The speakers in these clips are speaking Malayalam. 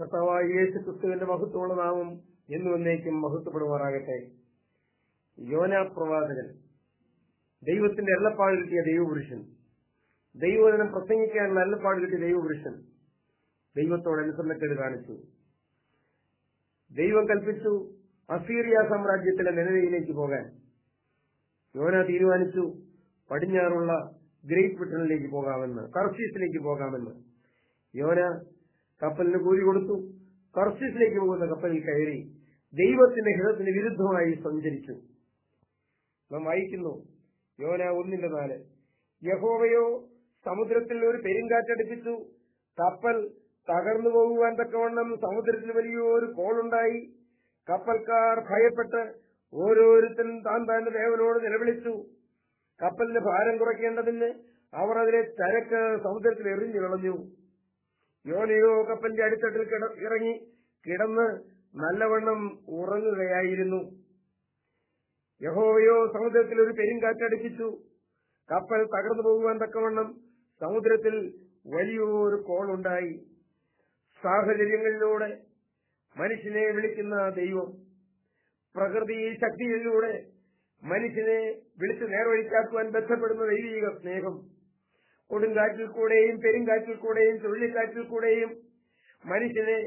കർത്താവായ ക്രിസ്തുവിന്റെ മഹത്വമുള്ള നാമം എന്നു എന്നേക്കും മഹത്വപ്പെടുമാറാകട്ടെ. യോന പ്രവാചകൻ ദൈവത്തിന്റെ എള്ളപ്പാട് കിട്ടിയ ദൈവപുരുഷൻ ദൈവവചനം പ്രസംഗിക്കാനുള്ള എള്ളപ്പാട് കിട്ടിയ ദൈവപുരുഷൻ ദൈവത്തോട് അനുസരണക്കേട് കാണിച്ചു. ദൈവം കൽപ്പിച്ചു അസീറിയ സാമ്രാജ്യത്തിലെ നിലവിലേക്ക് പോകാൻ. യോന തീരുമാനിച്ചു പടിഞ്ഞാറുള്ള ഗ്രേറ്റ് ബ്രിട്ടനിലേക്ക് പോകാമെന്ന് കർസീസിലേക്ക് പോകാമെന്ന്. യോന കപ്പലിന് കൂലി കൊടുത്തു. കർസിസിലേക്ക് പോകുന്ന കപ്പലിൽ കയറി ദൈവത്തിന്റെ ഹിതത്തിന് വിരുദ്ധമായി സഞ്ചരിച്ചു. നാം വായിക്കുന്നു യോന ഒന്നിന്റെ നാല്. യഹോവയോ സമുദ്രത്തിൽ ഒരു പെരുങ്കാറ്റടിപ്പിച്ചു. കപ്പൽ തകർന്നു പോകുവാൻ തക്കവണ്ണം സമുദ്രത്തിൽ വലിയൊരു കോളുണ്ടായി. കപ്പൽക്കാർ ഭയപ്പെട്ട് ഓരോരുത്തൻ താൻ താന്റെ ദേവനോട് നിലവിളിച്ചു. കപ്പലിന്റെ ഭാരം കുറയ്ക്കേണ്ടതിന് അവർ അതിലെ ചരക്ക് സമുദ്രത്തിൽ എറിഞ്ഞു കളഞ്ഞു. യോനയോ കപ്പലിന്റെ അടിത്തട്ടിൽ ഇറങ്ങി കിടന്ന് നല്ലവണ്ണം ഉറങ്ങുകയായിരുന്നു. യഹോവയോ സമുദ്രത്തിൽ ഒരു പെരുങ്കാറ്റടിപ്പിച്ചു. കപ്പൽ തകർന്നു പോകുവാൻ തക്കവണ്ണം സമുദ്രത്തിൽ വലിയൊരു കോളുണ്ടായി. സാഹചര്യങ്ങളിലൂടെ മനുഷ്യനെ വിളിക്കുന്ന ദൈവം പ്രകൃതി ശക്തിയിലൂടെ മനുഷ്യനെ വിളിച്ച് നേർവഴിക്കാക്കുവാൻ ബന്ധപ്പെടുന്ന ദൈവീക സ്നേഹം കൊടുങ്കാറ്റിൽ കൂടെയും പെരുങ്കാറ്റിൽ കൂടെയും ചുഴലിക്കാറ്റിൽ കൂടെയും മനുഷ്യനെ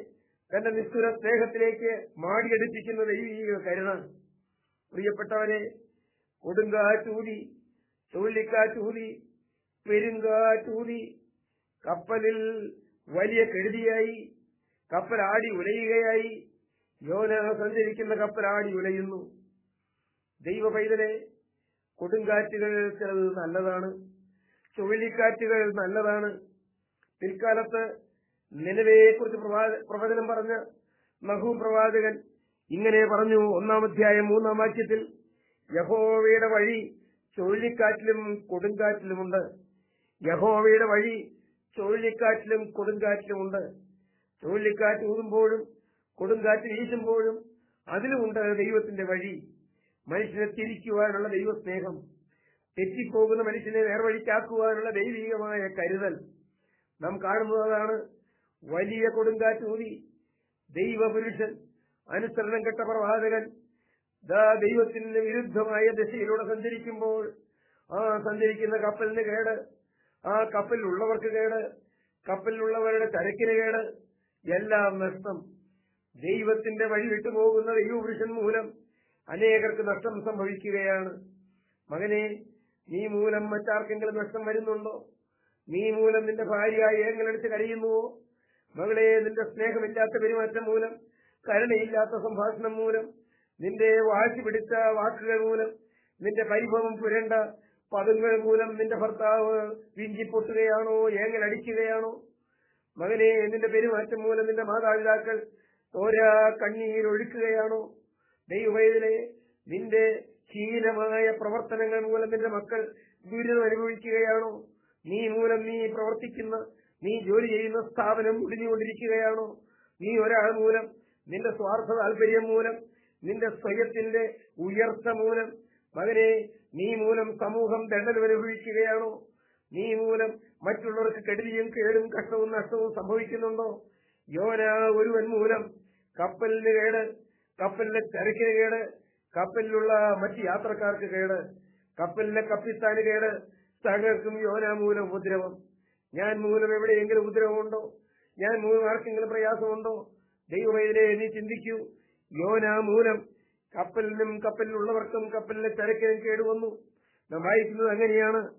തന്റെ നിസ്തുര സ്നേഹത്തിലേക്ക് മാടിയെടുപ്പിക്കുന്ന ദൈവീക കരുണ പ്രിയപ്പെട്ടവരെ കൊടുങ്കാറ്റൂതി ചുഴലിക്കാറ്റൂതി പെരുങ്കാറ്റൂതി കപ്പലിൽ വലിയ കെടുതിയായി കപ്പൽ ആടി ഉലയുകയായി യോന സഞ്ചരിക്കുന്ന കപ്പൽ ആടി ഉലയുന്നു. ദൈവ പൈതലെ കൊടുങ്കാറ്റുകൾ ചിലത് നല്ലതാണ്. ചുഴലിക്കാറ്റുകൾ നല്ലതാണ്. പിൽക്കാലത്ത് നിലവയെക്കുറിച്ച് കുറിച്ച് പ്രവചനം പറഞ്ഞ മഹൂ പ്രവാചകൻ ഇങ്ങനെ പറഞ്ഞു ഒന്നാം അധ്യായം മൂന്നാം വാക്യത്തിൽ യഹോവയുടെ വഴി ചുഴലിക്കാറ്റിലും കൊടുങ്കാറ്റിലുമുണ്ട് യഹോവയുടെ വഴി ചുഴലിക്കാറ്റിലും കൊടുങ്കാറ്റിലുമുണ്ട് ചുഴലിക്കാറ്റ് ഊതുമ്പോഴും കൊടുങ്കാറ്റ് വീശുമ്പോഴും അതിലുമുണ്ട് ദൈവത്തിന്റെ വഴി. മനുഷ്യനെ തിരിക്കുവാനുള്ള ദൈവസ്നേഹം. തെറ്റിപ്പോകുന്ന മനുഷ്യനെ നേർവഴിക്കാക്കുവാനുള്ള ദൈവികമായ കരുതൽ നാം കാണുന്നതാണ് വലിയ കൊടുങ്കാറ്റ് ഊതി ദൈവപുരുഷൻ അനുസരണം കെട്ട പ്രവാചകൻ ദൈവത്തിന് വിരുദ്ധമായ ദശയിലൂടെ സഞ്ചരിക്കുമ്പോൾ ആ സഞ്ചരിക്കുന്ന കപ്പലിന് കേട് ആ കപ്പലിലുള്ളവർക്ക് കേട് കപ്പലിലുള്ളവരുടെ ചരക്കിന് കേട് എല്ലാം നഷ്ടം. ദൈവത്തിന്റെ വഴി വിട്ടുപോകുന്ന ദൈവപുരുഷൻ മൂലം അനേകർക്ക് നഷ്ടം സംഭവിക്കുകയാണ്. മകനെ നീ മൂലം മറ്റാർക്കെങ്കിലും നഷ്ടം വരുന്നുണ്ടോ? നീ മൂലം നിന്റെ ഭാര്യയായി ഏങ്ങലടിച്ച് കഴിയുന്നുവോ? മകളെ നിന്റെ സ്നേഹമില്ലാത്ത പെരുമാറ്റം മൂലം കരുണയില്ലാത്ത സംഭാഷണം മൂലം നിന്റെ വാശി പിടിച്ച വാക്കുകൾ മൂലം നിന്റെ പരിഭവം പുരണ്ട പദങ്ങൾ മൂലം നിന്റെ ഭർത്താവ് വിഞ്ചിപ്പൊട്ടുകയാണോ ഏങ്ങലടിക്കുകയാണോ മകനെ നിന്റെ പെരുമാറ്റം മൂലം നിന്റെ മാതാപിതാക്കൾ തോരാ കണ്ണീരൊഴുക്കുകയാണോ? ദൈവവേദനെ നിന്റെ ഹീനമായ പ്രവർത്തനങ്ങൾ മൂലം നിന്റെ മക്കൾ ദുരിതം അനുഭവിക്കുകയാണോ? നീ മൂലം നീ പ്രവർത്തിക്കുന്ന നീ ജോലി ചെയ്യുന്ന സ്ഥാപനം മുടിഞ്ഞുകൊണ്ടിരിക്കുകയാണോ? നീ ഒരാൾ മൂലം നിന്റെ സ്വാർത്ഥ താല്പര്യം മൂലം നിന്റെ സ്വയത്തിന്റെ ഉയർച്ച മൂലം. മകനെ നീ മൂലം സമൂഹം ദണ്ഡനം അനുഭവിക്കുകയാണോ? നീ മൂലം മറ്റുള്ളവർക്ക് കെടുതിയും കേടും കഷ്ടവും നഷ്ടവും സംഭവിക്കുന്നുണ്ടോ? യോന ഒരുവൻ മൂലം കപ്പലിന് കേട് കപ്പലിന്റെ ചരക്കിന് കേട് കപ്പലിലുള്ള മറ്റ് യാത്രക്കാർക്ക് കേട് കപ്പലിലെ കപ്പിത്താന് കേട് താങ്കൾക്കും യോന മൂലം ഉപദ്രവം. ഞാൻ മൂലം എവിടെയെങ്കിലും ഉപദ്രവമുണ്ടോ? ഞാൻ മൂലം ആർക്കെങ്കിലും പ്രയാസമുണ്ടോ? ദൈവമേതിരെ നീ ചിന്തിക്കൂ. യോന മൂലം കപ്പലിനും കപ്പലിലുള്ളവർക്കും കപ്പലിലെ തിരക്കിനും കേടുവന്നു നാം വായിക്കുന്നത് അങ്ങനെയാണ്.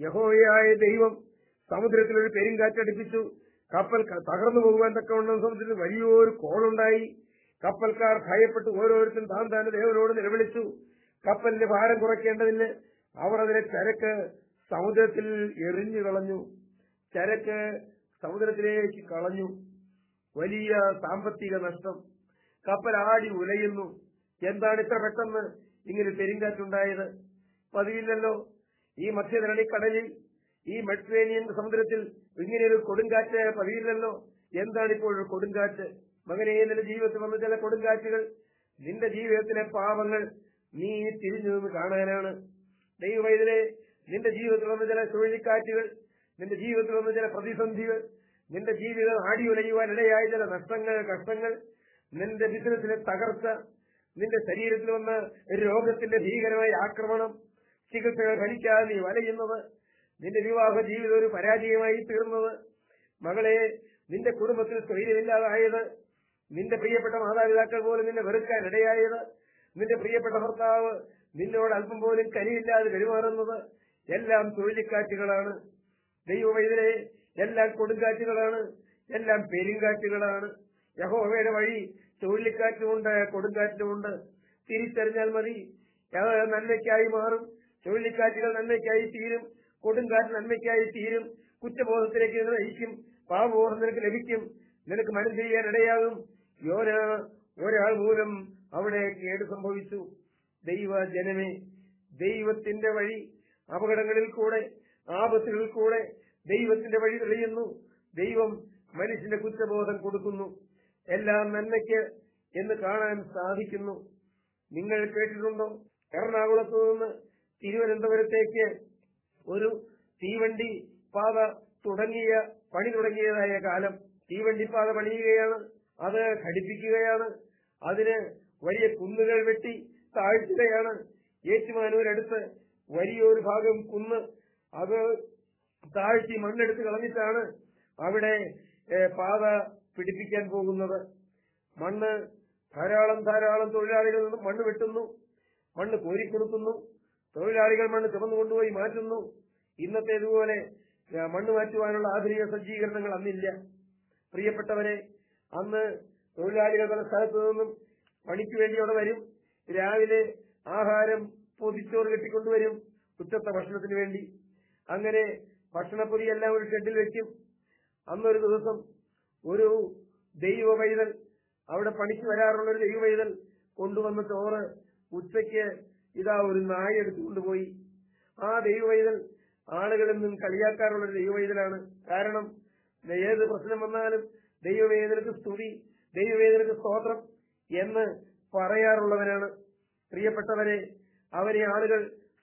യഹോയായ ദൈവം സമുദ്രത്തിൽ ഒരു പെരുങ്കാറ്റടിപ്പിച്ചു. കപ്പൽ തകർന്നു പോകുവാൻ തക്കവണ്ണം സമുദ്രത്തിൽ വലിയൊരു കോളുണ്ടായി. കപ്പൽക്കാർ ഭയപ്പെട്ട് ഓരോരുത്തരും താൻ താൻ ദേവനോട് നിലവിളിച്ചു. കപ്പലിന്റെ ഭാരം കുറയ്ക്കേണ്ടതിന് അവർ അതിലെ ചരക്ക് സമുദ്രത്തിൽ എറിഞ്ഞു കളഞ്ഞു. ചരക്ക് സമുദ്രത്തിലേക്ക് കളഞ്ഞു. വലിയ സാമ്പത്തിക നഷ്ടം. കപ്പൽ ആടി ഉലയുന്നു. എന്താണ് ഇത്ര പെട്ടെന്ന് ഇങ്ങനെ പെരുങ്കാറ്റുണ്ടായത്? പതിവില്ലല്ലോ. ഈ മധ്യധരണി കടലിൽ ഈ മെഡിറ്ററേനിയൻ സമുദ്രത്തിൽ ഇങ്ങനെയൊരു കൊടുങ്കാറ്റ് പതിയില്ലല്ലോ എന്താണ് ഇപ്പോൾ കൊടുങ്കാറ്റ്? മകനെ നിന്റെ ജീവിതത്തിൽ വന്ന ചില കൊടുങ്കാറ്റുകൾ നിന്റെ ജീവിതത്തിലെ പാപങ്ങൾ നീ തിരിഞ്ഞു നിന്ന് കാണാനാണ്. ദൈവവൈദ്യരെ നിന്റെ ജീവിതത്തിൽ വന്ന ചില ചുഴലിക്കാറ്റുകൾ നിന്റെ ജീവിതത്തിൽ വന്ന ചില പ്രതിസന്ധികൾ നിന്റെ ജീവിതം ആടിയുലയുവാൻ ഇടയായ ചില നഷ്ടങ്ങൾ കഷ്ടങ്ങൾ നിന്റെ ബിസിനസ്സിലെ തകർച്ച നിന്റെ ശരീരത്തിൽ വന്ന രോഗത്തിന്റെ ഭീകരമായ ആക്രമണം ചികിത്സകൾ ഫലിക്കാതെ നീ വലയുന്നത് നിന്റെ വിവാഹ ജീവിതം ഒരു പരാജയമായി തീർന്നത് മകളെ നിന്റെ കുടുംബത്തിൽ സ്വൈര്യമില്ലാതായത് നിന്റെ പ്രിയപ്പെട്ട മാതാപിതാക്കൾ പോലും നിന്നെ വെറുക്കാൻ ഇടയായത് നിന്റെ പ്രിയപ്പെട്ട ഭർത്താവ് നിന്നോട് അല്പം പോലും കനിയില്ലാതെ പെരുമാറുന്നത് എല്ലാം ചുഴലിക്കാറ്റുകളാണ്. ദൈവവൈദ്യരെ എല്ലാം കൊടുങ്കാറ്റുകളാണ് എല്ലാം പെരുങ്കാറ്റുകളാണ്. യഹോവയുടെ വഴി ചുഴലിക്കാറ്റുമുണ്ട് കൊടുങ്കാറ്റുമുണ്ട് തിരിച്ചറിഞ്ഞാൽ മതി നന്മയ്ക്കായി മാറും. ചുഴലിക്കാറ്റുകൾ നന്മയ്ക്കായി തീരും കൊടുങ്കാറ്റ് നന്മയ്ക്കായി തീരും. കുറ്റബോധത്തിലേക്ക് നയിക്കും പാപബോധം നിനക്ക് ലഭിക്കും നിനക്ക് മനസ്സിലാൻ ഇടയാകും. യോന ഒരാൾ മൂലം അവിടെ കേട് സംഭവിച്ചു. ദൈവ ജനമേ ദൈവത്തിന്റെ വഴി അപകടങ്ങളിൽ കൂടെ ആപത്തുകളിൽ കൂടെ ദൈവത്തിന്റെ വഴി തെളിയുന്നു. ദൈവം മനുഷ്യന്റെ കുറ്റബോധം കൊടുക്കുന്നു. എല്ലാം നന്മയ്ക്ക് എന്ന് കാണാൻ സാധിക്കുന്നു. നിങ്ങൾ കേട്ടിട്ടുണ്ടോ? എറണാകുളത്ത് നിന്ന് തിരുവനന്തപുരത്തേക്ക് ഒരു തീവണ്ടി പാത തുടങ്ങിയ പണി തുടങ്ങിയതായ കാലം. തീവണ്ടിപ്പാത പണിയുകയാണ്. അത് ഘടിപ്പിക്കുകയാണ്. അതിന് വലിയ കുന്നുകൾ വെട്ടി താഴ്ത്തുകയാണ്. ഏറ്റുമാനൂരടുത്ത് വലിയൊരു ഭാഗം കുന്ന് അത് താഴ്ത്തി മണ്ണെടുത്ത് കളഞ്ഞിട്ടാണ് അവിടെ പാത പിടിപ്പിക്കാൻ പോകുന്നത്. മണ്ണ് ധാരാളം ധാരാളം തൊഴിലാളികൾ മണ്ണ് വെട്ടുന്നു. മണ്ണ് കോരിക്കൊടുക്കുന്നു. തൊഴിലാളികൾ മണ്ണ് ചുമന്നു കൊണ്ടുപോയി മാറ്റുന്നു. ഇന്നത്തേതുപോലെ മണ്ണ് മാറ്റുവാനുള്ള ആധുനിക സജ്ജീകരണങ്ങൾ അന്നില്ല. പ്രിയപ്പെട്ടവരെ അന്ന് തൊഴിലാളികൾ പല സ്ഥലത്തു നിന്നും പണിക്ക് വേണ്ടി അവിടെ വരും. രാവിലെ ആഹാരം പൊതിച്ചോറ് കെട്ടിക്കൊണ്ടുവരും ഉച്ചത്തെ ഭക്ഷണത്തിന് വേണ്ടി. അങ്ങനെ ഭക്ഷണപ്പൊതിയെല്ലാം ഒരു ഷെഡിൽ വെക്കും. അന്നൊരു ദിവസം ഒരു ദൈവ പൈതൽ അവിടെ പണിക്ക് വരാറുള്ള ഒരു ദൈവ പൈതൽ കൊണ്ടുവന്ന ചോറ് ഉച്ചയ്ക്ക് ഇതാ ഒരു നായ എടുത്തുകൊണ്ടുപോയി ആ ദൈവ പൈതൽ ആളുകളിൽ നിന്നും കളിയാക്കാറുള്ള ഒരു ദൈവ പൈതലാണ്. കാരണം ഏത് പ്രശ്നം വന്നാലും ദൈവവേദനക്ക് സ്തുതി ദൈവവേദനക്ക് സ്തോത്രം എന്ന് പറയാറുള്ളവനാണ് പ്രിയപ്പെട്ടവരെ അവരെ ആളുകൾ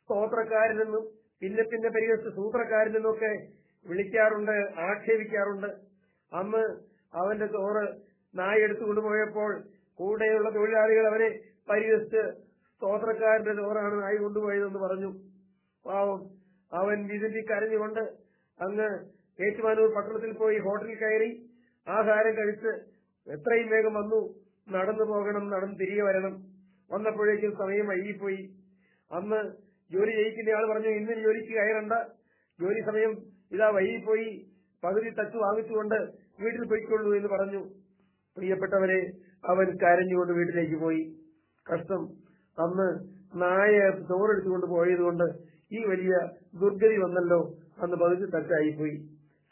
സ്തോത്രക്കാരനെന്നും പിന്നെ പിന്നെ പരിഹസിച്ച് സൂത്രക്കാരനെന്നൊക്കെ വിളിക്കാറുണ്ട് ആക്ഷേപിക്കാറുണ്ട്. അന്ന് അവന്റെ തോറ് നായ എടുത്തുകൊണ്ട് പോയപ്പോൾ കൂടെയുള്ള തൊഴിലാളികൾ അവനെ പരിഹസിച്ച് സ്തോത്രക്കാരന്റെ ചോറാണ് നായ കൊണ്ടുപോയതെന്ന് പറഞ്ഞു. പാവം അവൻ വിധി കരഞ്ഞുകൊണ്ട് അങ്ങ് ഏറ്റുമാനൂർ പട്ടണത്തിൽ പോയി ഹോട്ടലിൽ കയറി ആഹാരം കഴിച്ച് എത്രയും വേഗം വന്നു. നടന്നു പോകണം നടന്ന് തിരികെ വരണം. വന്നപ്പോഴേക്കും സമയം വൈകിപ്പോയി. അന്ന് ജോലി ചെയ്യിക്കുന്ന ആൾ പറഞ്ഞു ഇന്ന് ജോലിക്ക് കയറണ്ട. ജോലി സമയം ഇതാ വൈകിപ്പോയി. പകുതി തച്ചു വാങ്ങിച്ചുകൊണ്ട് വീട്ടിൽ പോയിക്കൊള്ളൂ എന്ന് പറഞ്ഞു. പ്രിയപ്പെട്ടവരെ അവൻ കരഞ്ഞുകൊണ്ട് വീട്ടിലേക്ക് പോയി. കഷ്ടം. അന്ന് നായ ചോറെടുത്തുകൊണ്ട് പോയതുകൊണ്ട് ഈ വലിയ ദുർഗതി വന്നല്ലോ. അന്ന് പകുതി തച്ചായിപ്പോയി.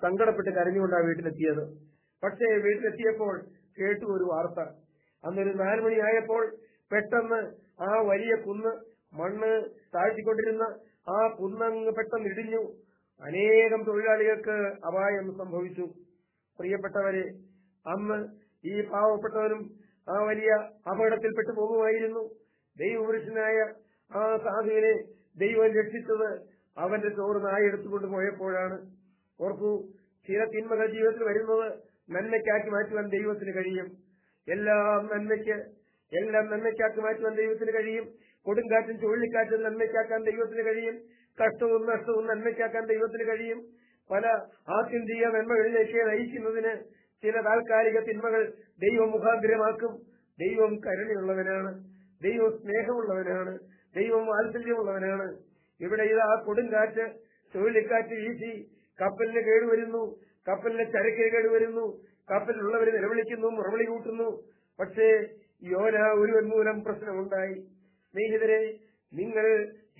സങ്കടപ്പെട്ട് കരഞ്ഞുകൊണ്ടാണ് വീട്ടിലെത്തിയത്. പക്ഷേ വീട്ടിലെത്തിയപ്പോൾ കേട്ടു ഒരു വാർത്ത. അന്നൊരു നാലുമണിയായപ്പോൾ പെട്ടെന്ന് ആ വലിയ കുന്ന് മണ്ണ് താഴ്ത്തിക്കൊണ്ടിരുന്ന ആ കുന്നങ്ങ് പെട്ടെന്ന് ഇടിഞ്ഞു. അനേകം തൊഴിലാളികൾക്ക് അപായം സംഭവിച്ചു. പ്രിയപ്പെട്ടവരെ അന്ന് ഈ പാവപ്പെട്ടവരും ആ വലിയ അപകടത്തിൽപ്പെട്ടു പോകുമായിരുന്നു. ദൈവപുരുഷനായ ആ സാധുവിനെ ദൈവം രക്ഷിച്ചത് അവന്റെ ചോറ് നായ എടുത്തുകൊണ്ട് പോയപ്പോഴാണ്. ഓർക്കു ചില തിന്മകൾ ജീവിതത്തിൽ വരുന്നത് നന്മയ്ക്കാക്കി മാറ്റുവാൻ ദൈവത്തിന് കഴിയും. എല്ലാം നന്മയ്ക്ക് എല്ലാം നന്മയ്ക്കാക്കി മാറ്റുവാൻ ദൈവത്തിന് കഴിയും. കൊടുങ്കാറ്റും ചുഴലിക്കാറ്റും നന്മയ്ക്കാക്കാൻ ദൈവത്തിന് കഴിയും. കഷ്ടവും നഷ്ടവും നന്മയ്ക്കാക്കാൻ ദൈവത്തിന് കഴിയും. പല ആത്യന്തിക നന്മകളിലേക്ക് നയിക്കുന്നതിന് ചില താൽക്കാലിക തിന്മകൾ ദൈവം മുഖാഗ്രമാക്കും ദൈവം കരുണയുള്ളവനാണ് ദൈവം സ്നേഹമുള്ളവനാണ് ദൈവം വാത്സല്യമുള്ളവനാണ്. ഇവിടെ ഇത് ആ കൊടുങ്കാറ്റ് ചുഴലിക്കാറ്റ് വീശി കപ്പലിന് കേടുവരുന്നു. കപ്പലിന് ചരക്കിന് കേടുവരുന്നു കപ്പലിലുള്ളവർ നിലവിളിക്കുന്നു മുറവിളി കൂട്ടുന്നു. പക്ഷേ യോന ഒരു മൂലം പ്രശ്നമുണ്ടായി. സ്നേഹിതരെ നിങ്ങൾ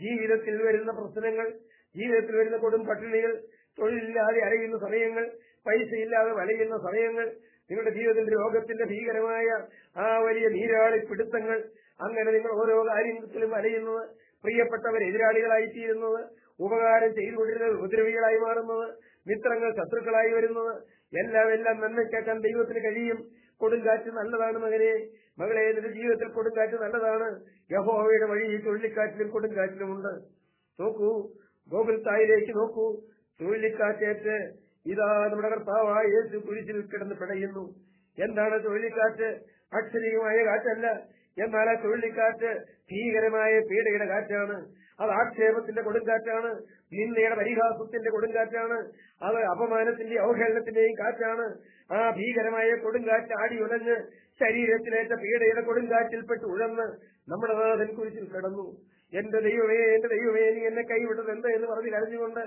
ജീവിതത്തിൽ വരുന്ന പ്രശ്നങ്ങൾ ജീവിതത്തിൽ വരുന്ന കൊടും പട്ടിണികൾ തൊഴിലില്ലാതെ അലയുന്ന സമയങ്ങൾ പൈസയില്ലാതെ വലയുന്ന സമയങ്ങൾ നിങ്ങളുടെ ജീവിതത്തിൽ രോഗത്തിന്റെ ഭീകരമായ ആ വലിയ നീരാളി പിടുത്തങ്ങൾ അങ്ങനെ നിങ്ങൾ ഓരോ കാര്യത്തിലും അലയുന്നത് പ്രിയപ്പെട്ടവർ എതിരാളികളായി തീരുന്നത് ഉപകാരം ചെയ്തുകൊണ്ടിരുന്നത് ഉപദ്രവികളായി മാറുന്നത് മിത്രങ്ങൾ ശത്രുക്കളായി വരുന്നത്. എല്ലാം എല്ലാം നന്മയ്ക്കാക്കാൻ ദൈവത്തിന് കഴിയും. കൊടുങ്കാറ്റ് നല്ലതാണ് മകനെ. മകളെ നിന്റെ ജീവിതത്തിൽ കൊടുങ്കാറ്റ് നല്ലതാണ്. യഹോവയുടെ വഴി ഈ ചുഴലിക്കാറ്റിലും കൊടുങ്കാറ്റിലുമുണ്ട്. നോക്കൂ ഗോകുൽത്തായിലേക്ക് നോക്കൂ. ചുഴലിക്കാറ്റേറ്റ് ഇതാ നമ്മുടെ കർത്താവായ യേശു കുരിശിൽ കിടന്ന് പിടയുന്നു. എന്താണ് ചുഴലിക്കാറ്റ്? അക്ഷരീയമായ കാറ്റല്ല. എന്നാൽ ആ ചുഴലിക്കാറ്റ് ഭീകരമായ പീഡയുടെ കാറ്റാണ്. അത് ആക്ഷേപത്തിന്റെ കൊടുങ്കാറ്റാണ്. നിന്നയുടെ പരിഹാസത്തിന്റെ കൊടുങ്കാറ്റാണ്. അത് അപമാനത്തിന്റെ അവഹേളനത്തിന്റെയും കാറ്റാണ്. ആ ഭീകരമായ കൊടുങ്കാറ്റ് ആടി ഉലഞ്ഞ് ശരീരത്തിലേറ്റ പീഡയുടെ കൊടുങ്കാറ്റിൽപ്പെട്ട് ഉഴന്ന് നമ്മുടെ നാഥൻ കുരിശിൽ കിടന്നു. എന്റെ ദൈവമേ എന്റെ ദൈവമേ നീ എന്നെ കൈവിട്ടത് എന്ത്? എന്ന് പറഞ്ഞ് കരഞ്ഞുകൊണ്ട്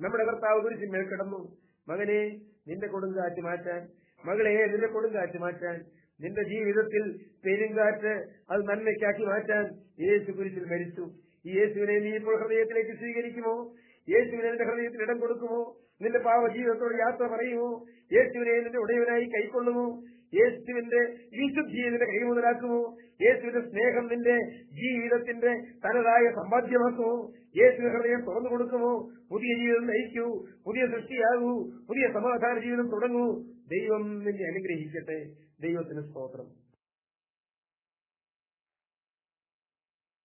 നമ്മുടെ കർത്താവ് കുരിശിന്മേൽ കിടന്നു. മകനെ നിന്റെ കൊടുങ്കാറ്റ് മാറ്റാൻ മകളെ നിന്റെ കൊടുങ്കാറ്റ് മാറ്റാൻ നിന്റെ ജീവിതത്തിൽ പെരുങ്കാറ്റ് അത് നന്മയ്ക്കാക്കി മാറ്റാൻ യേശു കുരിശിൽ മരിച്ചു. ഈ യേശുവിനെ നീ ഇപ്പോൾ ഹൃദയത്തിലേക്ക് സ്വീകരിക്കുമോ? യേശുവിനെ നിന്റെ ഹൃദയത്തിൽ ഇടം കൊടുക്കുമോ? നിന്റെ പാവ ജീവിതത്തോട് യാത്ര പറയുമോ? യേശുവിനെ നിന്റെ ഉടയവനായി കൈക്കൊള്ളുമോ? യേശുവിന്റെ വിശുദ്ധിയെ നിന്റെ കൈമുതലാക്കുമോ യേശുവിന്റെ സ്നേഹം നിന്റെ ജീവിതത്തിന്റെ തനതായ സമ്പാദ്യമാക്കുമോ? യേശു ഹൃദയം തുറന്നു കൊടുക്കുമോ? പുതിയ ജീവിതം നയിക്കൂ പുതിയ സൃഷ്ടിയാകൂ പുതിയ സമാധാന ജീവിതം തുടങ്ങൂ. ദൈവം നിന്നെ അനുഗ്രഹിക്കട്ടെ. ദൈവത്തിന് സ്തോത്രം.